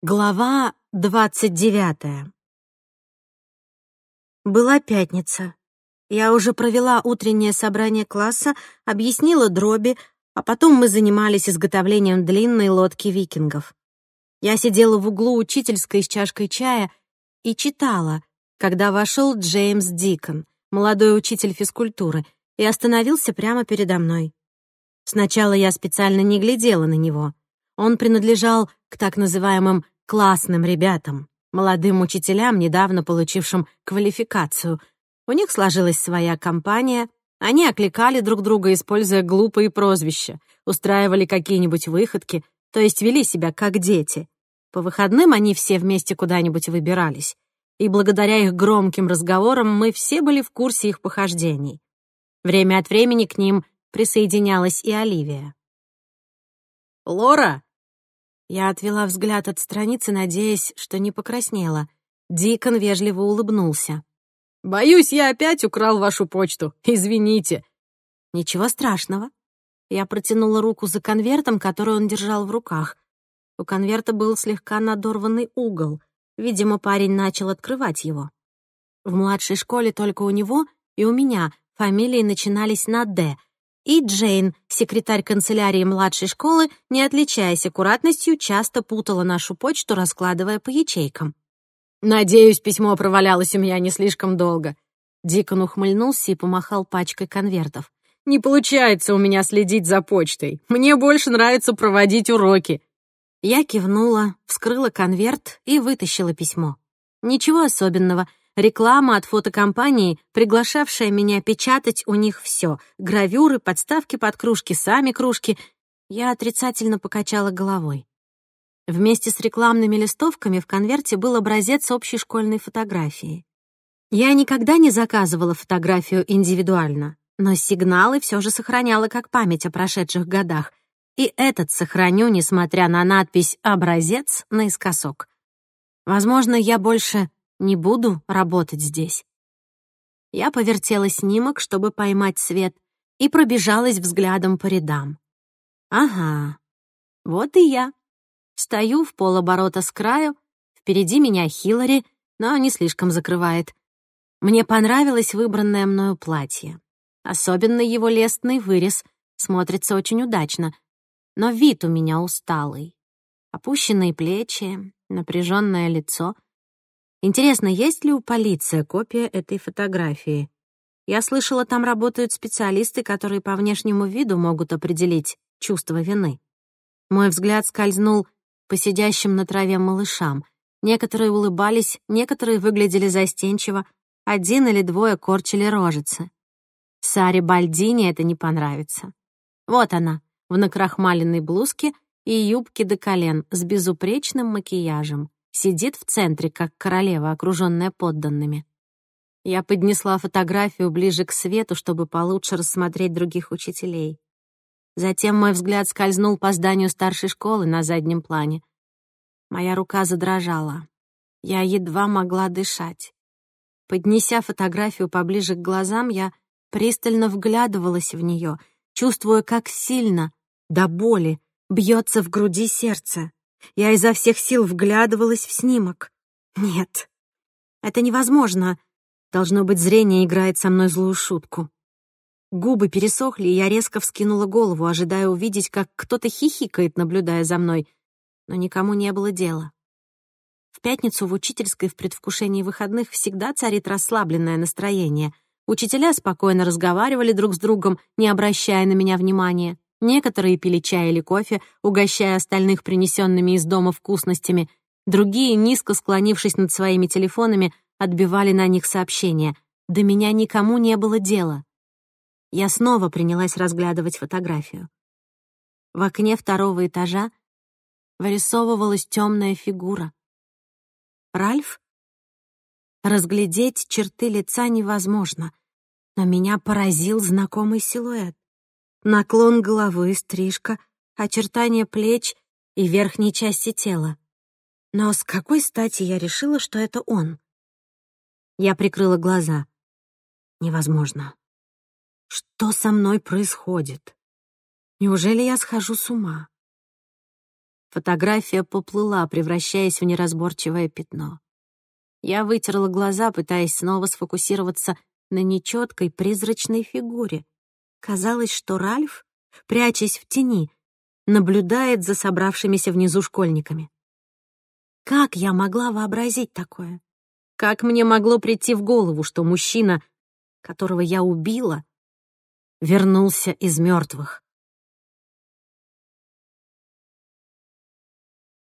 Глава двадцать девятая. Была пятница. Я уже провела утреннее собрание класса, объяснила дроби, а потом мы занимались изготовлением длинной лодки викингов. Я сидела в углу учительской с чашкой чая и читала, когда вошел Джеймс Дикон, молодой учитель физкультуры, и остановился прямо передо мной. Сначала я специально не глядела на него. Он принадлежал к так называемым классным ребятам, молодым учителям, недавно получившим квалификацию. У них сложилась своя компания, они окликали друг друга, используя глупые прозвища, устраивали какие-нибудь выходки, то есть вели себя как дети. По выходным они все вместе куда-нибудь выбирались. И благодаря их громким разговорам мы все были в курсе их похождений. Время от времени к ним присоединялась и Оливия. «Лора!» Я отвела взгляд от страницы, надеясь, что не покраснела. Дикон вежливо улыбнулся. «Боюсь, я опять украл вашу почту. Извините». «Ничего страшного». Я протянула руку за конвертом, который он держал в руках. У конверта был слегка надорванный угол. Видимо, парень начал открывать его. В младшей школе только у него и у меня фамилии начинались на «Д», и Джейн, секретарь канцелярии младшей школы, не отличаясь аккуратностью, часто путала нашу почту, раскладывая по ячейкам. «Надеюсь, письмо провалялось у меня не слишком долго». Дикон ухмыльнулся и помахал пачкой конвертов. «Не получается у меня следить за почтой. Мне больше нравится проводить уроки». Я кивнула, вскрыла конверт и вытащила письмо. Ничего особенного, Реклама от фотокомпании, приглашавшая меня печатать у них все: гравюры, подставки под кружки, сами кружки. Я отрицательно покачала головой. Вместе с рекламными листовками в конверте был образец общей школьной фотографии. Я никогда не заказывала фотографию индивидуально, но сигналы все же сохраняла как память о прошедших годах. И этот сохраню, несмотря на надпись «Образец» наискосок. Возможно, я больше не буду работать здесь. Я повертела снимок, чтобы поймать свет, и пробежалась взглядом по рядам. Ага, вот и я. Стою в полоборота с краю, впереди меня Хиллари, но не слишком закрывает. Мне понравилось выбранное мною платье. Особенно его лестный вырез смотрится очень удачно, но вид у меня усталый. Опущенные плечи, напряженное лицо — Интересно, есть ли у полиции копия этой фотографии? Я слышала, там работают специалисты, которые по внешнему виду могут определить чувство вины. Мой взгляд скользнул по сидящим на траве малышам. Некоторые улыбались, некоторые выглядели застенчиво, один или двое корчили рожицы. Саре Бальдини это не понравится. Вот она, в накрахмаленной блузке и юбке до колен с безупречным макияжем сидит в центре, как королева, окруженная подданными. Я поднесла фотографию ближе к свету, чтобы получше рассмотреть других учителей. Затем мой взгляд скользнул по зданию старшей школы на заднем плане. Моя рука задрожала. Я едва могла дышать. Поднеся фотографию поближе к глазам, я пристально вглядывалась в нее, чувствуя, как сильно, до боли, бьется в груди сердце. Я изо всех сил вглядывалась в снимок. Нет, это невозможно. Должно быть, зрение играет со мной злую шутку. Губы пересохли, и я резко вскинула голову, ожидая увидеть, как кто-то хихикает, наблюдая за мной. Но никому не было дела. В пятницу в учительской в предвкушении выходных всегда царит расслабленное настроение. Учителя спокойно разговаривали друг с другом, не обращая на меня внимания. Некоторые пили чай или кофе, угощая остальных принесенными из дома вкусностями. Другие, низко склонившись над своими телефонами, отбивали на них сообщения. До меня никому не было дела. Я снова принялась разглядывать фотографию. В окне второго этажа вырисовывалась темная фигура. Ральф? Разглядеть черты лица невозможно, но меня поразил знакомый силуэт. Наклон головы, стрижка, очертания плеч и верхней части тела. Но с какой стати я решила, что это он? Я прикрыла глаза. Невозможно. Что со мной происходит? Неужели я схожу с ума? Фотография поплыла, превращаясь в неразборчивое пятно. Я вытерла глаза, пытаясь снова сфокусироваться на нечеткой призрачной фигуре. Казалось, что Ральф, прячась в тени, наблюдает за собравшимися внизу школьниками. Как я могла вообразить такое? Как мне могло прийти в голову, что мужчина, которого я убила, вернулся из мертвых?